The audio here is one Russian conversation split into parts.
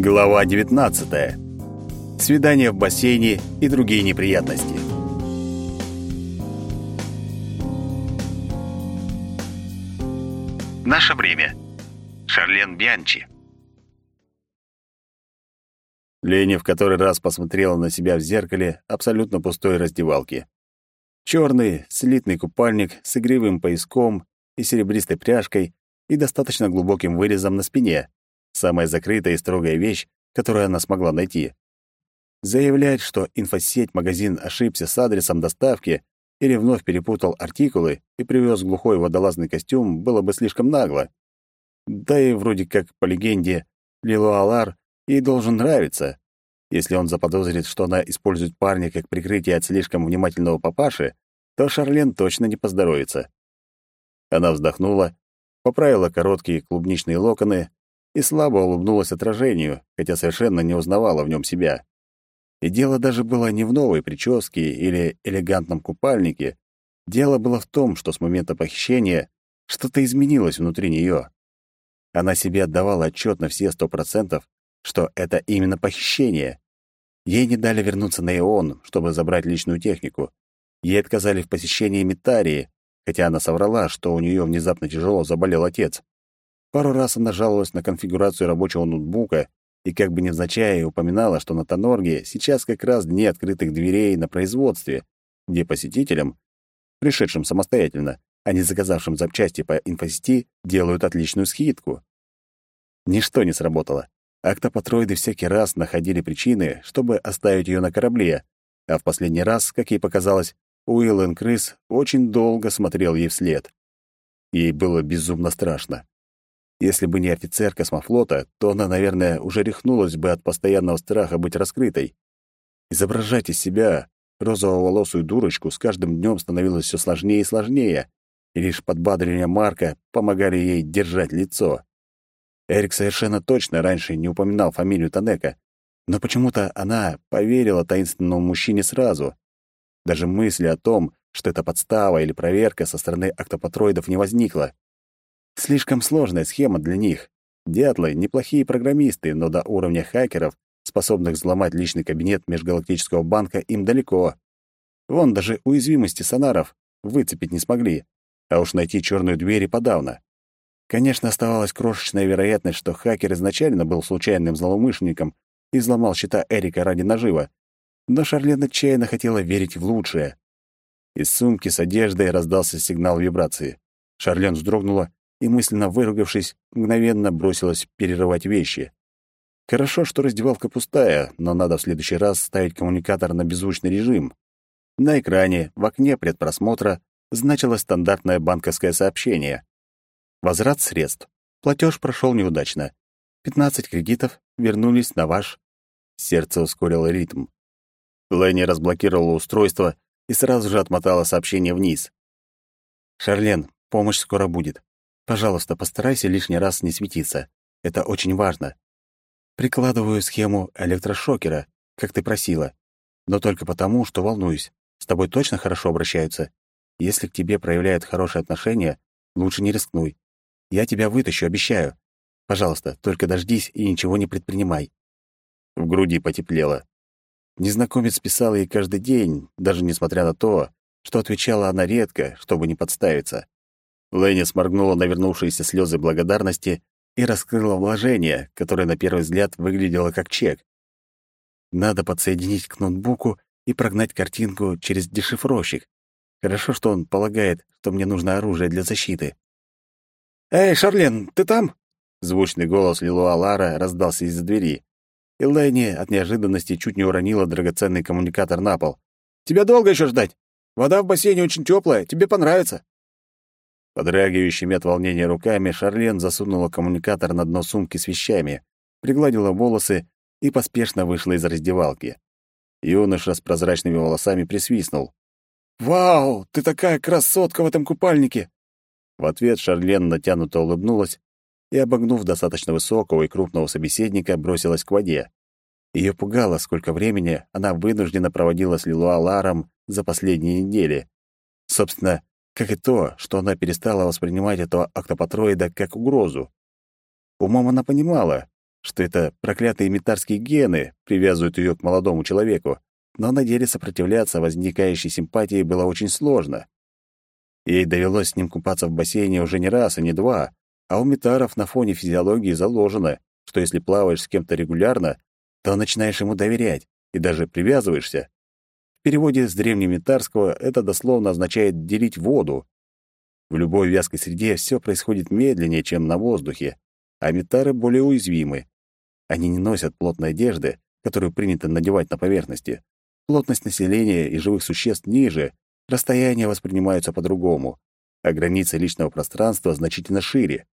Глава 19. Свидание в бассейне и другие неприятности. Наше время. Шарлен Бьянчи. Лени в который раз посмотрела на себя в зеркале абсолютно пустой раздевалки. Черный слитный купальник с игривым пояском и серебристой пряжкой и достаточно глубоким вырезом на спине. Самая закрытая и строгая вещь, которую она смогла найти. Заявлять, что инфосеть-магазин ошибся с адресом доставки или вновь перепутал артикулы и привез глухой водолазный костюм, было бы слишком нагло. Да и вроде как, по легенде, Лилуалар ей должен нравиться. Если он заподозрит, что она использует парня как прикрытие от слишком внимательного папаши, то Шарлен точно не поздоровится. Она вздохнула, поправила короткие клубничные локоны и слабо улыбнулась отражению, хотя совершенно не узнавала в нем себя. И дело даже было не в новой прическе или элегантном купальнике. Дело было в том, что с момента похищения что-то изменилось внутри нее. Она себе отдавала отчет на все сто процентов, что это именно похищение. Ей не дали вернуться на Ион, чтобы забрать личную технику. Ей отказали в посещении Митарии, хотя она соврала, что у нее внезапно тяжело заболел отец. Пару раз она жаловалась на конфигурацию рабочего ноутбука и как бы невзначай упоминала, что на Тонорге сейчас как раз дни открытых дверей на производстве, где посетителям, пришедшим самостоятельно, а не заказавшим запчасти по инфосети, делают отличную скидку. Ничто не сработало. Актопатроиды всякий раз находили причины, чтобы оставить ее на корабле, а в последний раз, как ей показалось, Уиллен Крыс очень долго смотрел ей вслед. Ей было безумно страшно. Если бы не офицер космофлота, то она, наверное, уже рехнулась бы от постоянного страха быть раскрытой. Изображать из себя розово-волосую дурочку с каждым днем становилось все сложнее и сложнее, и лишь подбадривания Марка помогали ей держать лицо. Эрик совершенно точно раньше не упоминал фамилию Танека, но почему-то она поверила таинственному мужчине сразу. Даже мысли о том, что это подстава или проверка со стороны октопатроидов не возникло. Слишком сложная схема для них. Дятлы — неплохие программисты, но до уровня хакеров, способных взломать личный кабинет Межгалактического банка, им далеко. Вон даже уязвимости сонаров выцепить не смогли, а уж найти черную дверь и подавно. Конечно, оставалась крошечная вероятность, что хакер изначально был случайным злоумышленником и взломал счета Эрика ради нажива, но Шарлен отчаянно хотела верить в лучшее. Из сумки с одеждой раздался сигнал вибрации. Шарлен вздрогнула и, мысленно выругавшись, мгновенно бросилась перерывать вещи. Хорошо, что раздевалка пустая, но надо в следующий раз ставить коммуникатор на беззвучный режим. На экране, в окне предпросмотра, значилось стандартное банковское сообщение. Возврат средств. Платеж прошел неудачно. 15 кредитов вернулись на ваш... Сердце ускорило ритм. Ленни разблокировала устройство и сразу же отмотала сообщение вниз. «Шарлен, помощь скоро будет. Пожалуйста, постарайся лишний раз не светиться. Это очень важно. Прикладываю схему электрошокера, как ты просила. Но только потому, что волнуюсь. С тобой точно хорошо обращаются? Если к тебе проявляют хорошие отношения, лучше не рискнуй. Я тебя вытащу, обещаю. Пожалуйста, только дождись и ничего не предпринимай». В груди потеплело. Незнакомец писал ей каждый день, даже несмотря на то, что отвечала она редко, чтобы не подставиться. Ленни сморгнула навернувшиеся слезы благодарности и раскрыла вложение, которое на первый взгляд выглядело как чек. Надо подсоединить к ноутбуку и прогнать картинку через дешифровщик. Хорошо, что он полагает, что мне нужно оружие для защиты. «Эй, Шарлен, ты там?» Звучный голос Лилуа Лара раздался из-за двери. И Ленни от неожиданности чуть не уронила драгоценный коммуникатор на пол. «Тебя долго еще ждать? Вода в бассейне очень теплая, тебе понравится». Подрагивающими от волнения руками Шарлен засунула коммуникатор на дно сумки с вещами, пригладила волосы и поспешно вышла из раздевалки. Юноша с прозрачными волосами присвистнул. «Вау, ты такая красотка в этом купальнике!» В ответ Шарлен натянуто улыбнулась и, обогнув достаточно высокого и крупного собеседника, бросилась к воде. Ее пугало, сколько времени она вынуждена проводила с Лилуа Ларом за последние недели. Собственно, как и то, что она перестала воспринимать этого октопатроида как угрозу. Умом она понимала, что это проклятые метарские гены привязывают ее к молодому человеку, но на деле сопротивляться возникающей симпатии было очень сложно. Ей довелось с ним купаться в бассейне уже не раз и не два, а у метаров на фоне физиологии заложено, что если плаваешь с кем-то регулярно, то начинаешь ему доверять и даже привязываешься. В переводе с древнеметарского это дословно означает «делить воду». В любой вязкой среде все происходит медленнее, чем на воздухе, а метары более уязвимы. Они не носят плотной одежды, которую принято надевать на поверхности. Плотность населения и живых существ ниже, расстояния воспринимаются по-другому, а границы личного пространства значительно шире.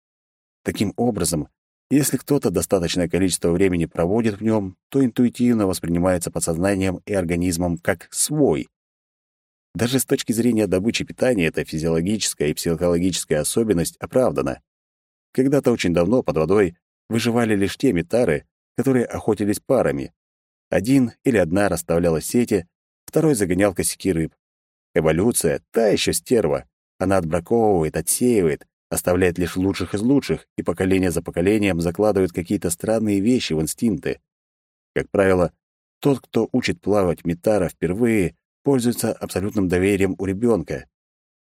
Таким образом, если кто-то достаточное количество времени проводит в нем, то интуитивно воспринимается подсознанием и организмом как свой. Даже с точки зрения добычи питания эта физиологическая и психологическая особенность оправдана. Когда-то очень давно под водой выживали лишь те метары, которые охотились парами. Один или одна расставляла сети, второй загонял косяки рыб. Эволюция — та еще стерва. Она отбраковывает, отсеивает, оставляет лишь лучших из лучших, и поколение за поколением закладывает какие-то странные вещи в инстинкты. Как правило, тот, кто учит плавать метара впервые, пользуется абсолютным доверием у ребенка.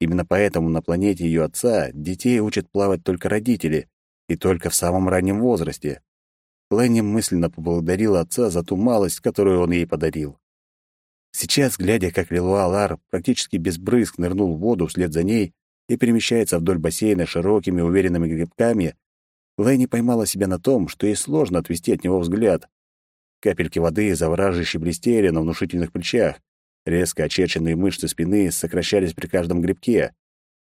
Именно поэтому на планете ее отца детей учат плавать только родители, и только в самом раннем возрасте. Ленни мысленно поблагодарила отца за ту малость, которую он ей подарил. Сейчас, глядя, как Лилуа Лар практически без брызг нырнул в воду вслед за ней и перемещается вдоль бассейна широкими уверенными грибками, Ленни поймала себя на том, что ей сложно отвести от него взгляд. Капельки воды завораживающе блестели на внушительных плечах, резко очерченные мышцы спины сокращались при каждом грибке.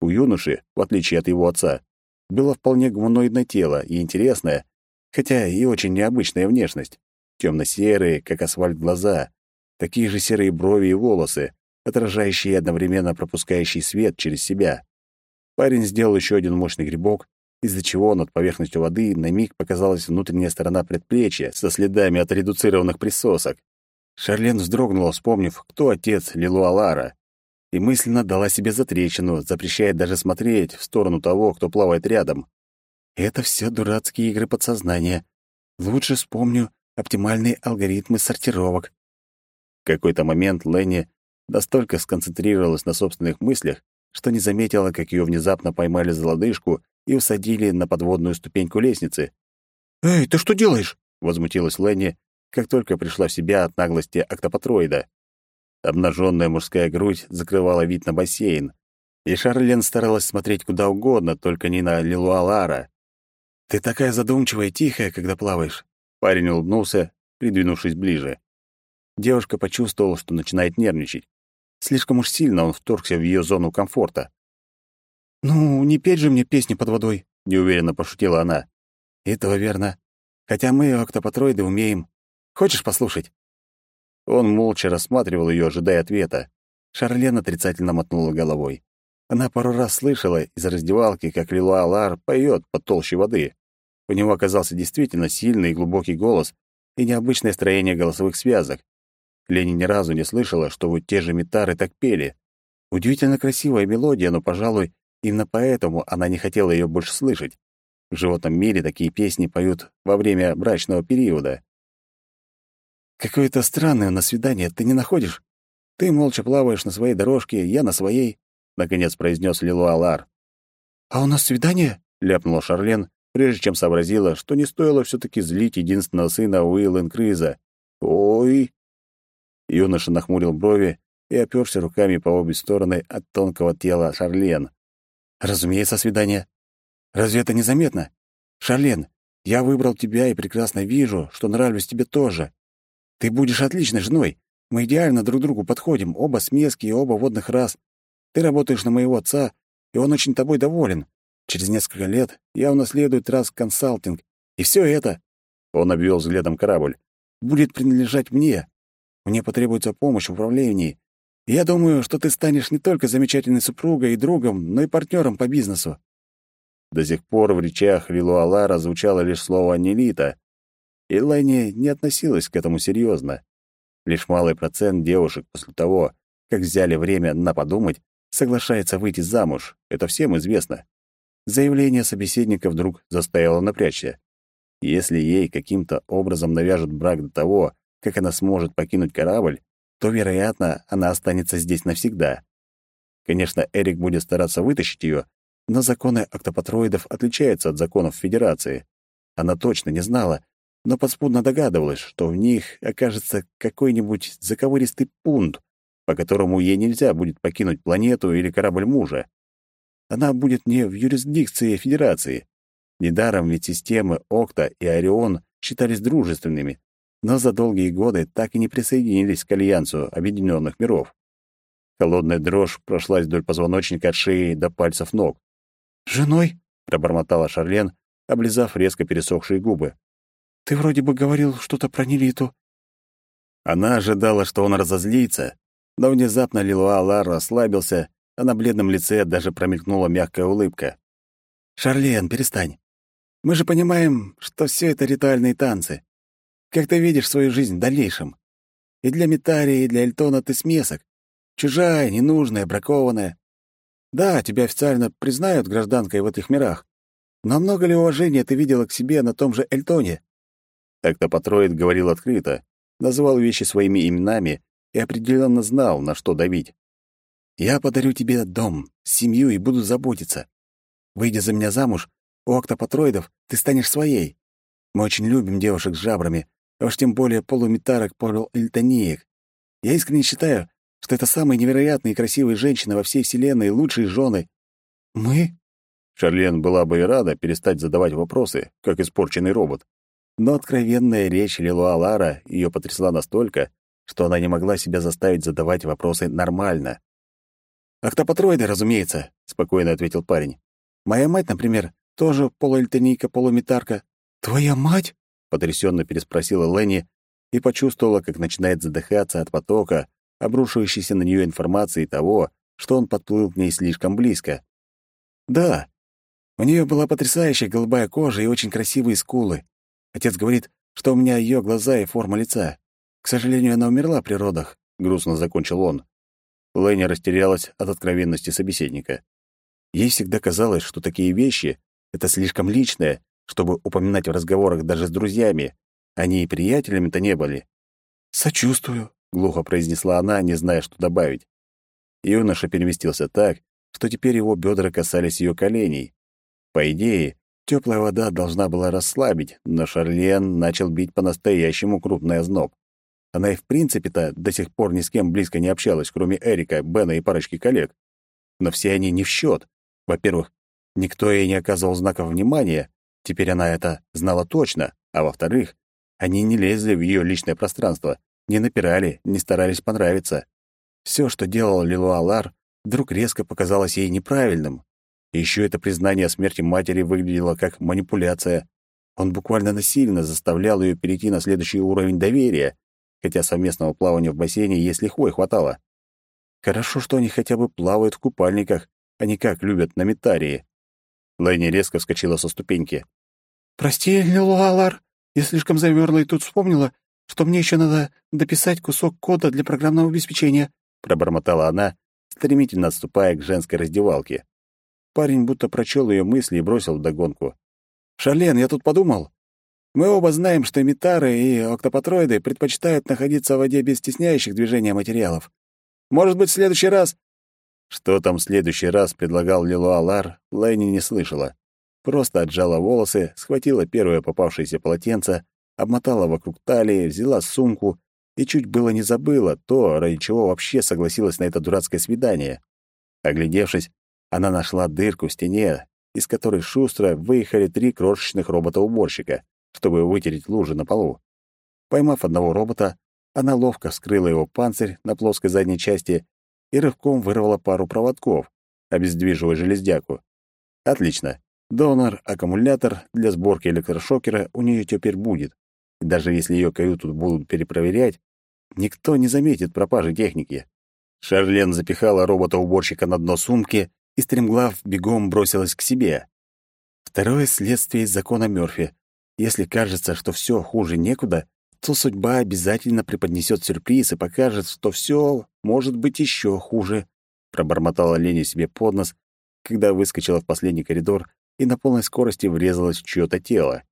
У юноши, в отличие от его отца, было вполне гуманоидное тело и интересное, хотя и очень необычная внешность. Темно-серые, как асфальт, глаза, такие же серые брови и волосы, отражающие и одновременно пропускающие свет через себя. Парень сделал еще один мощный грибок, из-за чего над поверхностью воды на миг показалась внутренняя сторона предплечья со следами от редуцированных присосок. Шарлен вздрогнула, вспомнив, кто отец Лилуалара и мысленно дала себе затрещину, запрещая даже смотреть в сторону того, кто плавает рядом. Это все дурацкие игры подсознания. Лучше вспомню оптимальные алгоритмы сортировок. В какой-то момент Ленни настолько сконцентрировалась на собственных мыслях, что не заметила, как ее внезапно поймали за лодыжку и усадили на подводную ступеньку лестницы. «Эй, ты что делаешь?» — возмутилась Ленни, как только пришла в себя от наглости октопатроида. Обнаженная мужская грудь закрывала вид на бассейн, и Шарлен старалась смотреть куда угодно, только не на Лилуалара. «Ты такая задумчивая и тихая, когда плаваешь». Парень улыбнулся, придвинувшись ближе. Девушка почувствовала, что начинает нервничать. Слишком уж сильно он вторгся в ее зону комфорта. «Ну, не петь же мне песни под водой», — неуверенно пошутила она. «Этого верно. Хотя мы, октопатроиды, умеем. Хочешь послушать?» Он молча рассматривал ее, ожидая ответа. Шарлен отрицательно мотнула головой. Она пару раз слышала из раздевалки, как Лилуа Лар поет под толщей воды. У него оказался действительно сильный и глубокий голос и необычное строение голосовых связок. Лени ни разу не слышала, что вот те же метары так пели. Удивительно красивая мелодия, но, пожалуй, именно поэтому она не хотела ее больше слышать. В животном мире такие песни поют во время брачного периода. Какое-то странное на свидание, ты не находишь? Ты молча плаваешь на своей дорожке, я на своей, наконец произнес Лилуа Лар. А у нас свидание? ляпнула Шарлен, прежде чем сообразила, что не стоило все таки злить единственного сына Уиллен Криза. Ой. Юноша нахмурил брови и оперся руками по обе стороны от тонкого тела Шарлен. Разумеется, свидание. Разве это незаметно? Шарлен, я выбрал тебя и прекрасно вижу, что нравлюсь тебе тоже. Ты будешь отличной женой. Мы идеально друг другу подходим, оба смески и оба водных рас. Ты работаешь на моего отца, и он очень тобой доволен. Через несколько лет я унаследую Трасс Консалтинг, и все это, он обвел взглядом корабль, будет принадлежать мне. Мне потребуется помощь в управлении. И я думаю, что ты станешь не только замечательной супругой и другом, но и партнером по бизнесу. До сих пор в речах Лилуалара звучало лишь слово «нелита», и Ленни не относилась к этому серьезно. Лишь малый процент девушек после того, как взяли время на подумать, соглашается выйти замуж. Это всем известно. Заявление собеседника вдруг заставило напрячься. Если ей каким-то образом навяжут брак до того, как она сможет покинуть корабль, то, вероятно, она останется здесь навсегда. Конечно, Эрик будет стараться вытащить ее, но законы октопатроидов отличаются от законов Федерации. Она точно не знала, но подспудно догадывалась, что в них окажется какой-нибудь заковыристый пункт, по которому ей нельзя будет покинуть планету или корабль мужа. Она будет не в юрисдикции Федерации. Недаром ведь системы Окта и Орион считались дружественными, но за долгие годы так и не присоединились к Альянсу Объединенных Миров. Холодная дрожь прошлась вдоль позвоночника от шеи до пальцев ног. «Женой?» — пробормотала Шарлен, облизав резко пересохшие губы. «Ты вроде бы говорил что-то про Нелиту». Она ожидала, что он разозлится, но внезапно Лилуа Лар расслабился, а на бледном лице даже промелькнула мягкая улыбка. «Шарлен, перестань. Мы же понимаем, что все это ритуальные танцы. Как ты видишь свою жизнь в дальнейшем? И для Митарии, и для Эльтона ты смесок. Чужая, ненужная, бракованная. Да, тебя официально признают гражданкой в этих мирах. Но много ли уважения ты видела к себе на том же Эльтоне? Так-то Патроид говорил открыто, называл вещи своими именами и определенно знал, на что давить. «Я подарю тебе дом, семью и буду заботиться. Выйдя за меня замуж, у октопатроидов ты станешь своей. Мы очень любим девушек с жабрами, а уж тем более полуметарок, полуэльтонеек. Я искренне считаю, что это самые невероятные и красивые женщины во всей Вселенной лучшие жены. Мы? Шарлен была бы и рада перестать задавать вопросы, как испорченный робот. Но откровенная речь Лилуа Лара ее потрясла настолько, что она не могла себя заставить задавать вопросы нормально. «Октопатроиды, разумеется», — спокойно ответил парень. «Моя мать, например, тоже полуэльтонийка, полуметарка». «Твоя мать?» — потрясенно переспросила Ленни и почувствовала, как начинает задыхаться от потока, обрушивающейся на нее информации того, что он подплыл к ней слишком близко. «Да, у нее была потрясающая голубая кожа и очень красивые скулы. Отец говорит, что у меня ее глаза и форма лица. К сожалению, она умерла при родах», — грустно закончил он. Ленни растерялась от откровенности собеседника. Ей всегда казалось, что такие вещи — это слишком личное, чтобы упоминать в разговорах даже с друзьями. Они и приятелями-то не были. «Сочувствую», — глухо произнесла она, не зная, что добавить. Юноша переместился так, что теперь его бедра касались ее коленей. По идее, теплая вода должна была расслабить, но Шарлен начал бить по-настоящему крупный озноб. Она и в принципе-то до сих пор ни с кем близко не общалась, кроме Эрика, Бена и парочки коллег. Но все они не в счет. Во-первых, никто ей не оказывал знаков внимания, теперь она это знала точно, а во-вторых, они не лезли в ее личное пространство, не напирали, не старались понравиться. Все, что делал Лилуа Лар, вдруг резко показалось ей неправильным. Еще это признание о смерти матери выглядело как манипуляция. Он буквально насильно заставлял ее перейти на следующий уровень доверия, хотя совместного плавания в бассейне ей с лихвой хватало. Хорошо, что они хотя бы плавают в купальниках, а не как любят на метарии. Лэйни резко вскочила со ступеньки. «Прости, Лилуалар, я слишком замерзла и тут вспомнила, что мне еще надо дописать кусок кода для программного обеспечения», пробормотала она, стремительно отступая к женской раздевалке. Парень будто прочел ее мысли и бросил вдогонку. «Шарлен, я тут подумал. Мы оба знаем, что метары и октопатроиды предпочитают находиться в воде без стесняющих движения материалов. Может быть, в следующий раз...» Что там в следующий раз предлагал Лилуа Лар, Лайни не слышала. Просто отжала волосы, схватила первое попавшееся полотенце, обмотала вокруг талии, взяла сумку и чуть было не забыла то, ради чего вообще согласилась на это дурацкое свидание. Оглядевшись, она нашла дырку в стене, из которой шустро выехали три крошечных робота-уборщика чтобы вытереть лужи на полу. Поймав одного робота, она ловко вскрыла его панцирь на плоской задней части и рывком вырвала пару проводков, обездвиживая желездяку. Отлично. Донор-аккумулятор для сборки электрошокера у нее теперь будет. И даже если ее каюту будут перепроверять, никто не заметит пропажи техники. Шарлен запихала робота-уборщика на дно сумки и, стремглав, бегом бросилась к себе. Второе следствие из закона Мёрфи. Если кажется, что все хуже некуда, то судьба обязательно преподнесет сюрприз и покажет, что все может быть еще хуже, пробормотала Леня себе под нос, когда выскочила в последний коридор и на полной скорости врезалась в чьё-то тело.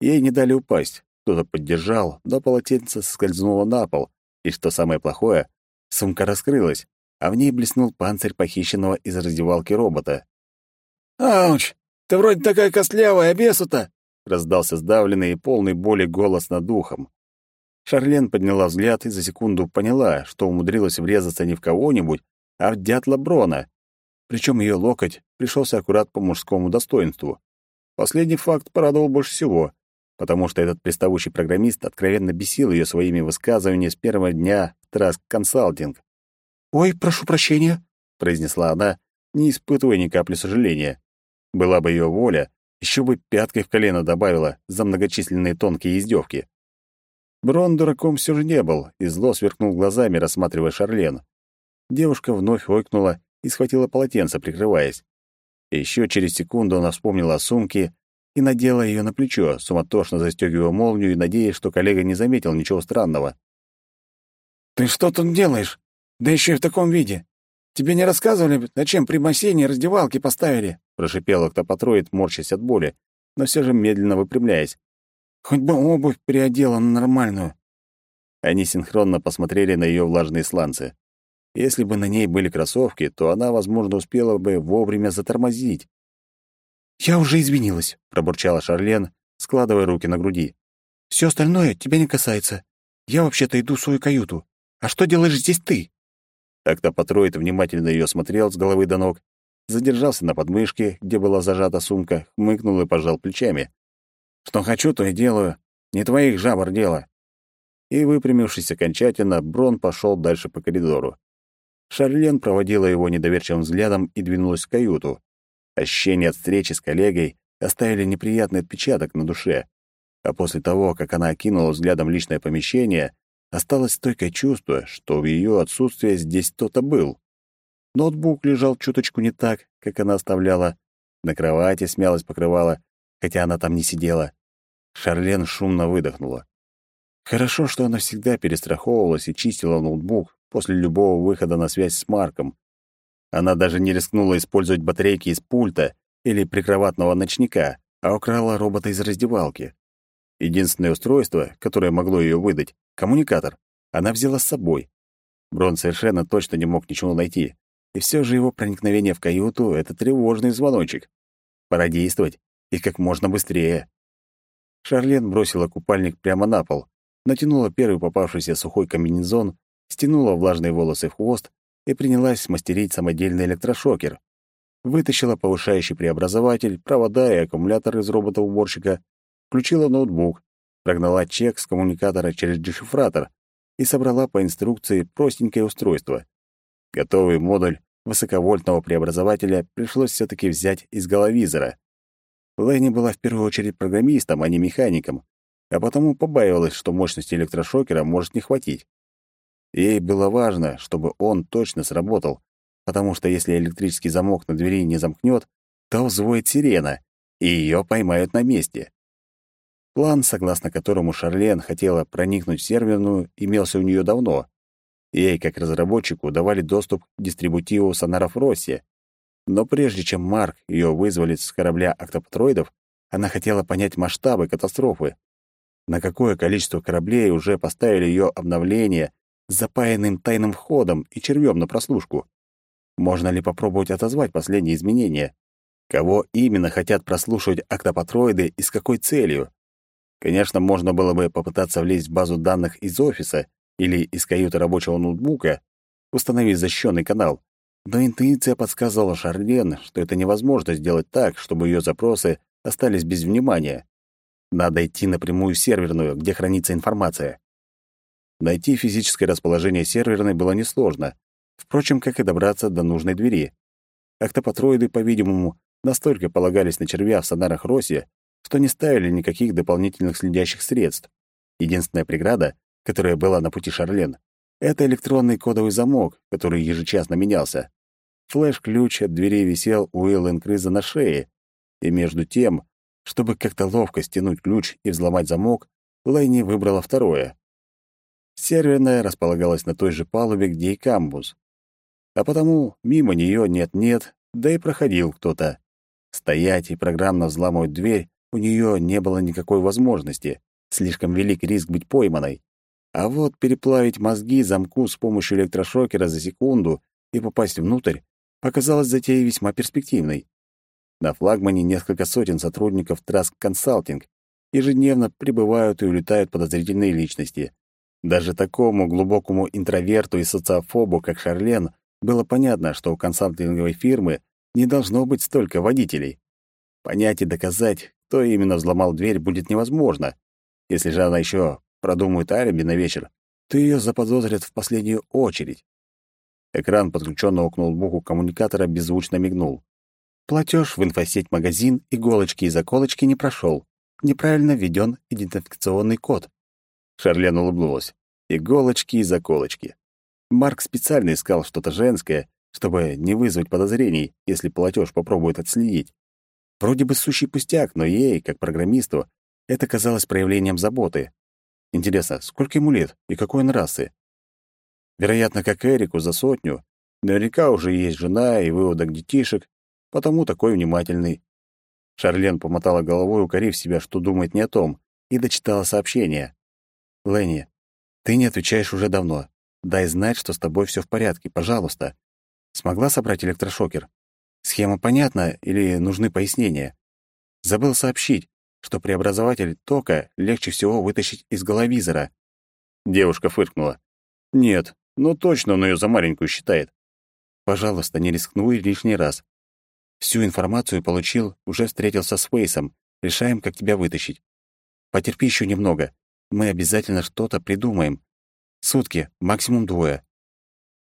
Ей не дали упасть. Кто-то поддержал, но полотенце соскользнуло на пол, и, что самое плохое, сумка раскрылась, а в ней блеснул панцирь похищенного из раздевалки робота. «Ауч! Ты вроде такая костлявая, а бесу-то!» — раздался сдавленный и полный боли голос над духом. Шарлен подняла взгляд и за секунду поняла, что умудрилась врезаться не в кого-нибудь, а в дятла Брона. Причем ее локоть пришелся аккурат по мужскому достоинству. Последний факт порадовал больше всего, потому что этот приставучий программист откровенно бесил ее своими высказываниями с первого дня Траск Консалтинг. «Ой, прошу прощения», — произнесла она, не испытывая ни капли сожаления. Была бы ее воля, еще бы пяткой в колено добавила за многочисленные тонкие издевки. Брон дураком все же не был, и зло сверкнул глазами, рассматривая Шарлен. Девушка вновь ойкнула и схватила полотенце, прикрываясь. Еще через секунду она вспомнила о сумке и надела ее на плечо, суматошно застегивая молнию и надеясь, что коллега не заметил ничего странного. «Ты что тут делаешь? Да еще и в таком виде. Тебе не рассказывали, зачем при бассейне раздевалки поставили?» прошипел октопатроид, морщась от боли, но все же медленно выпрямляясь. «Хоть бы обувь переодела на нормальную». Они синхронно посмотрели на ее влажные сланцы. Если бы на ней были кроссовки, то она, возможно, успела бы вовремя затормозить. «Я уже извинилась», — пробурчала Шарлен, складывая руки на груди. «Все остальное тебя не касается. Я вообще-то иду в свою каюту. А что делаешь здесь ты?» Октопатроид внимательно ее смотрел с головы до ног, задержался на подмышке, где была зажата сумка, хмыкнул и пожал плечами. «Что хочу, то и делаю. Не твоих жабр дело». И, выпрямившись окончательно, Брон пошел дальше по коридору. Шарлен проводила его недоверчивым взглядом и двинулась в каюту. Ощущения от встречи с коллегой оставили неприятный отпечаток на душе. А после того, как она окинула взглядом личное помещение, осталось стойкое чувство, что в ее отсутствие здесь кто-то был. Ноутбук лежал чуточку не так, как она оставляла. На кровати смялась покрывала, хотя она там не сидела. Шарлен шумно выдохнула. Хорошо, что она всегда перестраховывалась и чистила ноутбук, после любого выхода на связь с Марком. Она даже не рискнула использовать батарейки из пульта или прикроватного ночника, а украла робота из раздевалки. Единственное устройство, которое могло ее выдать — коммуникатор, она взяла с собой. Брон совершенно точно не мог ничего найти, и все же его проникновение в каюту — это тревожный звоночек. Пора действовать, и как можно быстрее. Шарлен бросила купальник прямо на пол, натянула первый попавшийся сухой комбинезон стянула влажные волосы в хвост и принялась мастерить самодельный электрошокер. Вытащила повышающий преобразователь, провода и аккумулятор из робота-уборщика, включила ноутбук, прогнала чек с коммуникатора через дешифратор и собрала по инструкции простенькое устройство. Готовый модуль высоковольтного преобразователя пришлось все таки взять из головизора. Лэни была в первую очередь программистом, а не механиком, а потому побаивалась, что мощности электрошокера может не хватить. Ей было важно, чтобы он точно сработал, потому что если электрический замок на двери не замкнет, то взвоет сирена, и ее поймают на месте. План, согласно которому Шарлен хотела проникнуть в серверную, имелся у нее давно. Ей, как разработчику, давали доступ к дистрибутиву сонаров Росси. Но прежде чем Марк ее вызволит с корабля октопатроидов, она хотела понять масштабы катастрофы. На какое количество кораблей уже поставили ее обновление запаянным тайным входом и червем на прослушку. Можно ли попробовать отозвать последние изменения? Кого именно хотят прослушивать октопатроиды и с какой целью? Конечно, можно было бы попытаться влезть в базу данных из офиса или из каюты рабочего ноутбука, установив защищенный канал, но интуиция подсказывала Шарлен, что это невозможно сделать так, чтобы ее запросы остались без внимания. Надо идти напрямую в серверную, где хранится информация. Найти физическое расположение серверной было несложно, впрочем, как и добраться до нужной двери. Октопатроиды, по-видимому, настолько полагались на червя в сонарах Росси, что не ставили никаких дополнительных следящих средств. Единственная преграда, которая была на пути Шарлен, это электронный кодовый замок, который ежечасно менялся. Флеш-ключ от двери висел у Эллен Крыза на шее, и между тем, чтобы как-то ловко стянуть ключ и взломать замок, Лэйни выбрала второе. Серверная располагалась на той же палубе, где и камбуз. А потому мимо нее нет-нет, да и проходил кто-то. Стоять и программно взламывать дверь у нее не было никакой возможности. Слишком велик риск быть пойманной. А вот переплавить мозги замку с помощью электрошокера за секунду и попасть внутрь показалось затеей весьма перспективной. На флагмане несколько сотен сотрудников Траск Консалтинг. Ежедневно прибывают и улетают подозрительные личности. Даже такому глубокому интроверту и социофобу, как Шарлен, было понятно, что у консалтинговой фирмы не должно быть столько водителей. Понять и доказать, кто именно взломал дверь, будет невозможно. Если же она еще продумает алиби на вечер, то ее заподозрят в последнюю очередь. Экран подключенного к ноутбуку коммуникатора беззвучно мигнул. Платеж в инфосеть магазин иголочки и заколочки не прошел. Неправильно введен идентификационный код. Шарлен улыбнулась. Иголочки и заколочки. Марк специально искал что-то женское, чтобы не вызвать подозрений, если платеж попробует отследить. Вроде бы сущий пустяк, но ей, как программисту, это казалось проявлением заботы. Интересно, сколько ему лет и какой он расы? Вероятно, как Эрику, за сотню. Наверняка уже есть жена и выводок детишек, потому такой внимательный. Шарлен помотала головой, укорив себя, что думает не о том, и дочитала сообщение. «Ленни, ты не отвечаешь уже давно. Дай знать, что с тобой все в порядке, пожалуйста. Смогла собрать электрошокер? Схема понятна или нужны пояснения? Забыл сообщить, что преобразователь тока легче всего вытащить из головизора. Девушка фыркнула. Нет, ну точно он ее за маленькую считает. Пожалуйста, не рискнуй лишний раз. Всю информацию получил, уже встретился с Фейсом. Решаем, как тебя вытащить. Потерпи еще немного. Мы обязательно что-то придумаем. Сутки, максимум двое.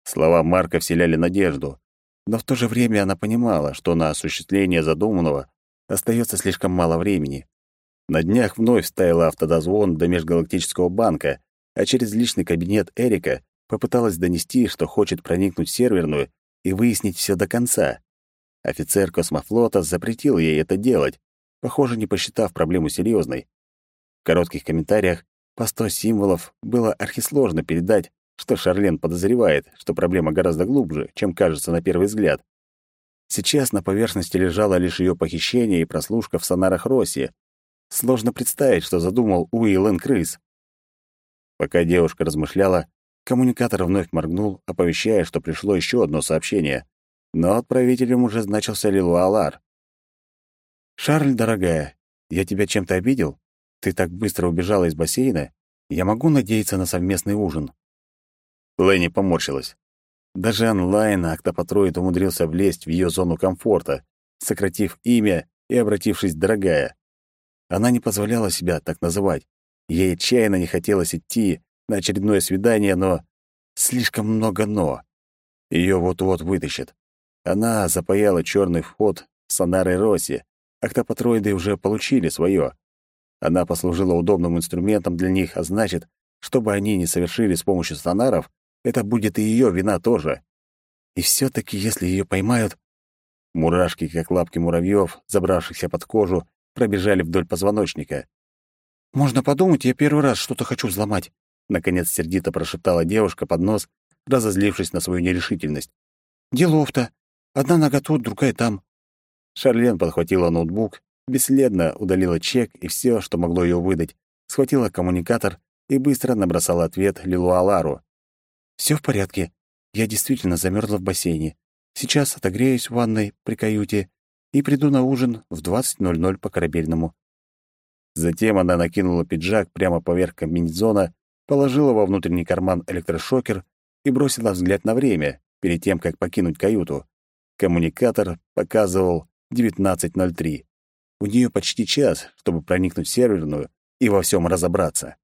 Слова Марка вселяли надежду, но в то же время она понимала, что на осуществление задуманного остается слишком мало времени. На днях вновь ставила автодозвон до Межгалактического банка, а через личный кабинет Эрика попыталась донести, что хочет проникнуть в серверную и выяснить все до конца. Офицер космофлота запретил ей это делать, похоже, не посчитав проблему серьезной. Коротких комментариях по сто символов было архисложно передать, что Шарлен подозревает, что проблема гораздо глубже, чем кажется на первый взгляд. Сейчас на поверхности лежало лишь ее похищение и прослушка в сонарах Росси. Сложно представить, что задумал Уиллен Крыс. Пока девушка размышляла, коммуникатор вновь моргнул, оповещая, что пришло еще одно сообщение. Но отправителем уже значился Лилуалар. «Шарль, дорогая, я тебя чем-то обидел? Ты так быстро убежала из бассейна? Я могу надеяться на совместный ужин?» Ленни поморщилась. Даже онлайн Октопатроид умудрился влезть в ее зону комфорта, сократив имя и обратившись «дорогая». Она не позволяла себя так называть. Ей отчаянно не хотелось идти на очередное свидание, но... Слишком много «но». Ее вот-вот вытащат. Она запаяла черный вход в сонары Росси. Октопатроиды уже получили свое. Она послужила удобным инструментом для них, а значит, чтобы они не совершили с помощью сонаров, это будет и ее вина тоже. И все таки если ее поймают... Мурашки, как лапки муравьев, забравшихся под кожу, пробежали вдоль позвоночника. «Можно подумать, я первый раз что-то хочу взломать», — наконец сердито прошептала девушка под нос, разозлившись на свою нерешительность. «Делов-то. Одна нога тут, другая там». Шарлен подхватила ноутбук, бесследно удалила чек и все, что могло ее выдать, схватила коммуникатор и быстро набросала ответ Лилуалару. Все в порядке. Я действительно замерзла в бассейне. Сейчас отогреюсь в ванной при каюте и приду на ужин в 20.00 по корабельному». Затем она накинула пиджак прямо поверх комбинезона, положила во внутренний карман электрошокер и бросила взгляд на время, перед тем, как покинуть каюту. Коммуникатор показывал 19.03. У нее почти час, чтобы проникнуть в серверную и во всем разобраться.